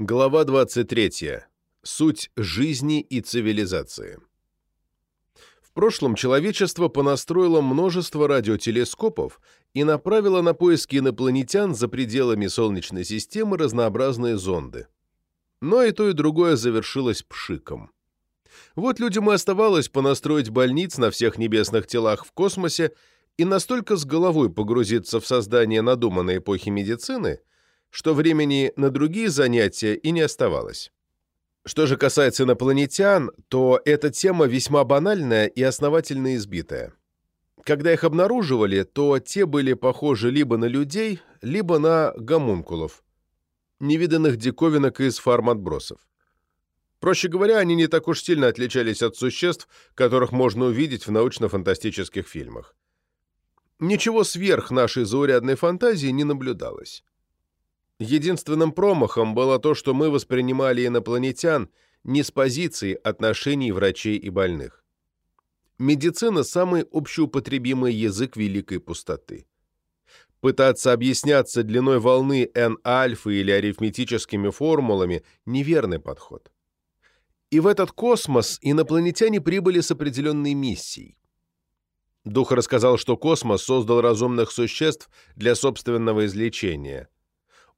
Глава 23. Суть жизни и цивилизации. В прошлом человечество понастроило множество радиотелескопов и направило на поиски инопланетян за пределами Солнечной системы разнообразные зонды. Но и то, и другое завершилось пшиком. Вот людям и оставалось понастроить больниц на всех небесных телах в космосе и настолько с головой погрузиться в создание надуманной эпохи медицины – что времени на другие занятия и не оставалось. Что же касается инопланетян, то эта тема весьма банальная и основательно избитая. Когда их обнаруживали, то те были похожи либо на людей, либо на гомункулов, невиданных диковинок из фарм-отбросов. Проще говоря, они не так уж сильно отличались от существ, которых можно увидеть в научно-фантастических фильмах. Ничего сверх нашей заурядной фантазии не наблюдалось. Единственным промахом было то, что мы воспринимали инопланетян не с позиции отношений врачей и больных. Медицина – самый общеупотребимый язык великой пустоты. Пытаться объясняться длиной волны n-альфа или арифметическими формулами – неверный подход. И в этот космос инопланетяне прибыли с определенной миссией. Дух рассказал, что космос создал разумных существ для собственного излечения –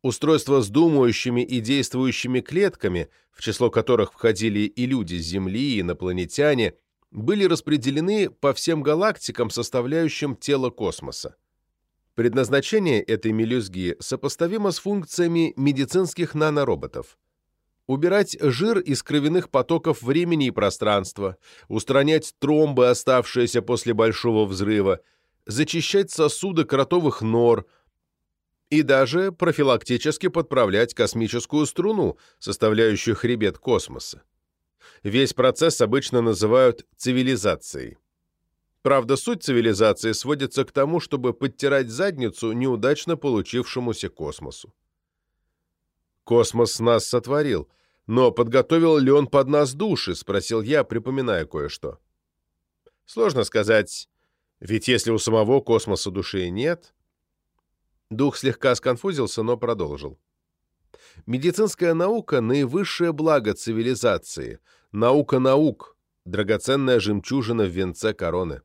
Устройства с думающими и действующими клетками, в число которых входили и люди с Земли, и инопланетяне, были распределены по всем галактикам, составляющим тело космоса. Предназначение этой мелюзги сопоставимо с функциями медицинских нанороботов. Убирать жир из кровяных потоков времени и пространства, устранять тромбы, оставшиеся после Большого взрыва, зачищать сосуды кротовых нор – и даже профилактически подправлять космическую струну, составляющую хребет космоса. Весь процесс обычно называют цивилизацией. Правда, суть цивилизации сводится к тому, чтобы подтирать задницу неудачно получившемуся космосу. Космос нас сотворил, но подготовил ли он под нас души, спросил я, припоминая кое-что. Сложно сказать, ведь если у самого космоса души нет, Дух слегка сконфузился, но продолжил. Медицинская наука – наивысшее благо цивилизации. Наука наук – драгоценная жемчужина в венце короны.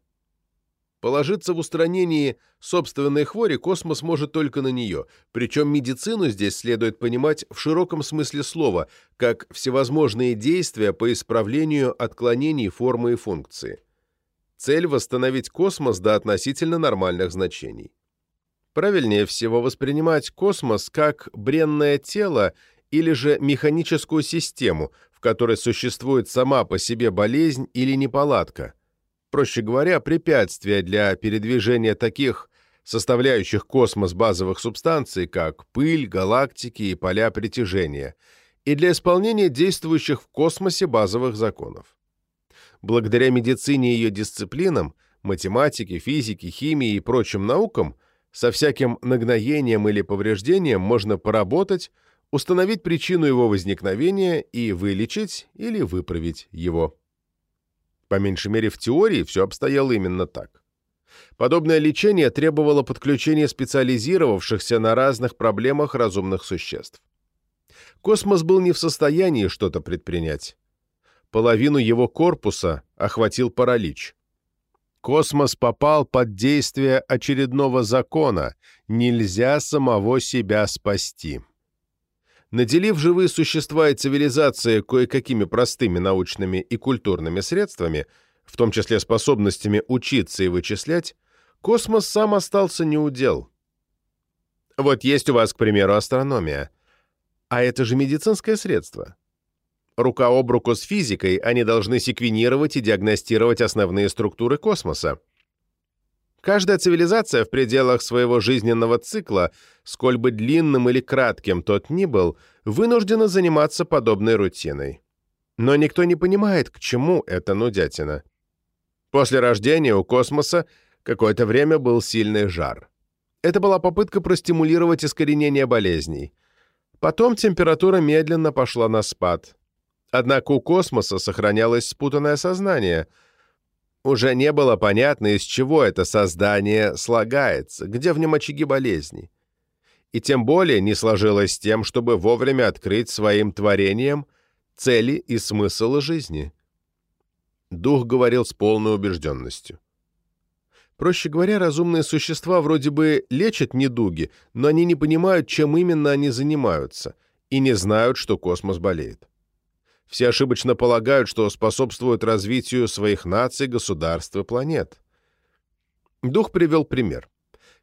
Положиться в устранении собственной хвори космос может только на нее, причем медицину здесь следует понимать в широком смысле слова, как всевозможные действия по исправлению отклонений формы и функции. Цель – восстановить космос до относительно нормальных значений. Правильнее всего воспринимать космос как бренное тело или же механическую систему, в которой существует сама по себе болезнь или неполадка. Проще говоря, препятствие для передвижения таких составляющих космос базовых субстанций, как пыль, галактики и поля притяжения, и для исполнения действующих в космосе базовых законов. Благодаря медицине и ее дисциплинам, математике, физике, химии и прочим наукам – со всяким нагноением или повреждением можно поработать, установить причину его возникновения и вылечить или выправить его. По меньшей мере в теории все обстояло именно так. Подобное лечение требовало подключения специализировавшихся на разных проблемах разумных существ. Космос был не в состоянии что-то предпринять. Половину его корпуса охватил паралич. Космос попал под действие очередного закона «нельзя самого себя спасти». Наделив живые существа и цивилизации кое-какими простыми научными и культурными средствами, в том числе способностями учиться и вычислять, космос сам остался неудел. Вот есть у вас, к примеру, астрономия. А это же медицинское средство. Рука об руку с физикой они должны секвенировать и диагностировать основные структуры космоса. Каждая цивилизация в пределах своего жизненного цикла, сколь бы длинным или кратким тот ни был, вынуждена заниматься подобной рутиной. Но никто не понимает, к чему эта нудятина. После рождения у космоса какое-то время был сильный жар. Это была попытка простимулировать искоренение болезней. Потом температура медленно пошла на спад. Однако у космоса сохранялось спутанное сознание. Уже не было понятно, из чего это создание слагается, где в нем очаги болезней. и тем более не сложилось с тем, чтобы вовремя открыть своим творением цели и смысл жизни. Дух говорил с полной убежденностью. Проще говоря, разумные существа вроде бы лечат недуги, но они не понимают, чем именно они занимаются, и не знают, что космос болеет. Все ошибочно полагают, что способствуют развитию своих наций, государств и планет. Дух привел пример.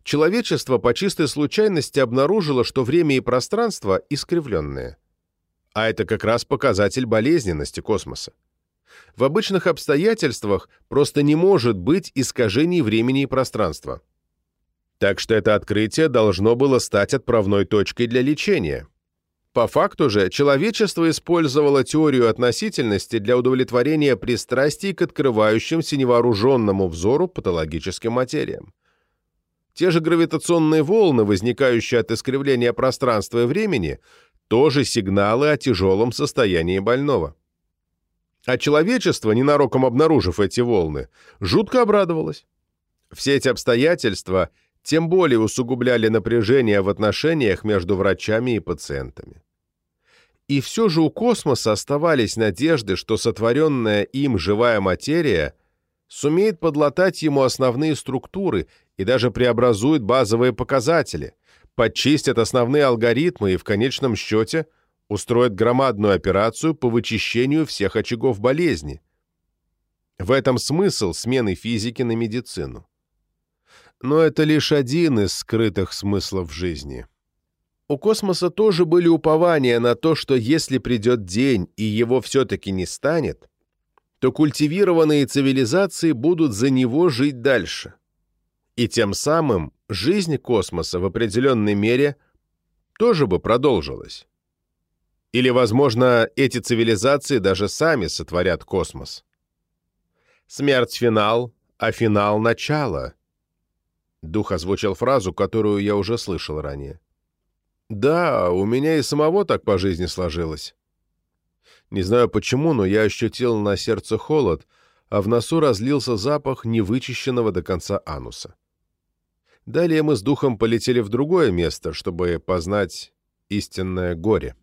Человечество по чистой случайности обнаружило, что время и пространство искривленные. А это как раз показатель болезненности космоса. В обычных обстоятельствах просто не может быть искажений времени и пространства. Так что это открытие должно было стать отправной точкой для лечения. По факту же, человечество использовало теорию относительности для удовлетворения пристрастий к открывающимся невооруженному взору патологическим материям. Те же гравитационные волны, возникающие от искривления пространства и времени, тоже сигналы о тяжелом состоянии больного. А человечество, ненароком обнаружив эти волны, жутко обрадовалось. Все эти обстоятельства тем более усугубляли напряжение в отношениях между врачами и пациентами. И все же у космоса оставались надежды, что сотворенная им живая материя сумеет подлатать ему основные структуры и даже преобразует базовые показатели, подчистит основные алгоритмы и в конечном счете – устроит громадную операцию по вычищению всех очагов болезни. В этом смысл смены физики на медицину. Но это лишь один из скрытых смыслов жизни. У космоса тоже были упования на то, что если придет день и его все-таки не станет, то культивированные цивилизации будут за него жить дальше. И тем самым жизнь космоса в определенной мере тоже бы продолжилась. Или, возможно, эти цивилизации даже сами сотворят космос. Смерть — финал, а финал — начало. Дух озвучил фразу, которую я уже слышал ранее. Да, у меня и самого так по жизни сложилось. Не знаю почему, но я ощутил на сердце холод, а в носу разлился запах невычищенного до конца ануса. Далее мы с духом полетели в другое место, чтобы познать истинное горе.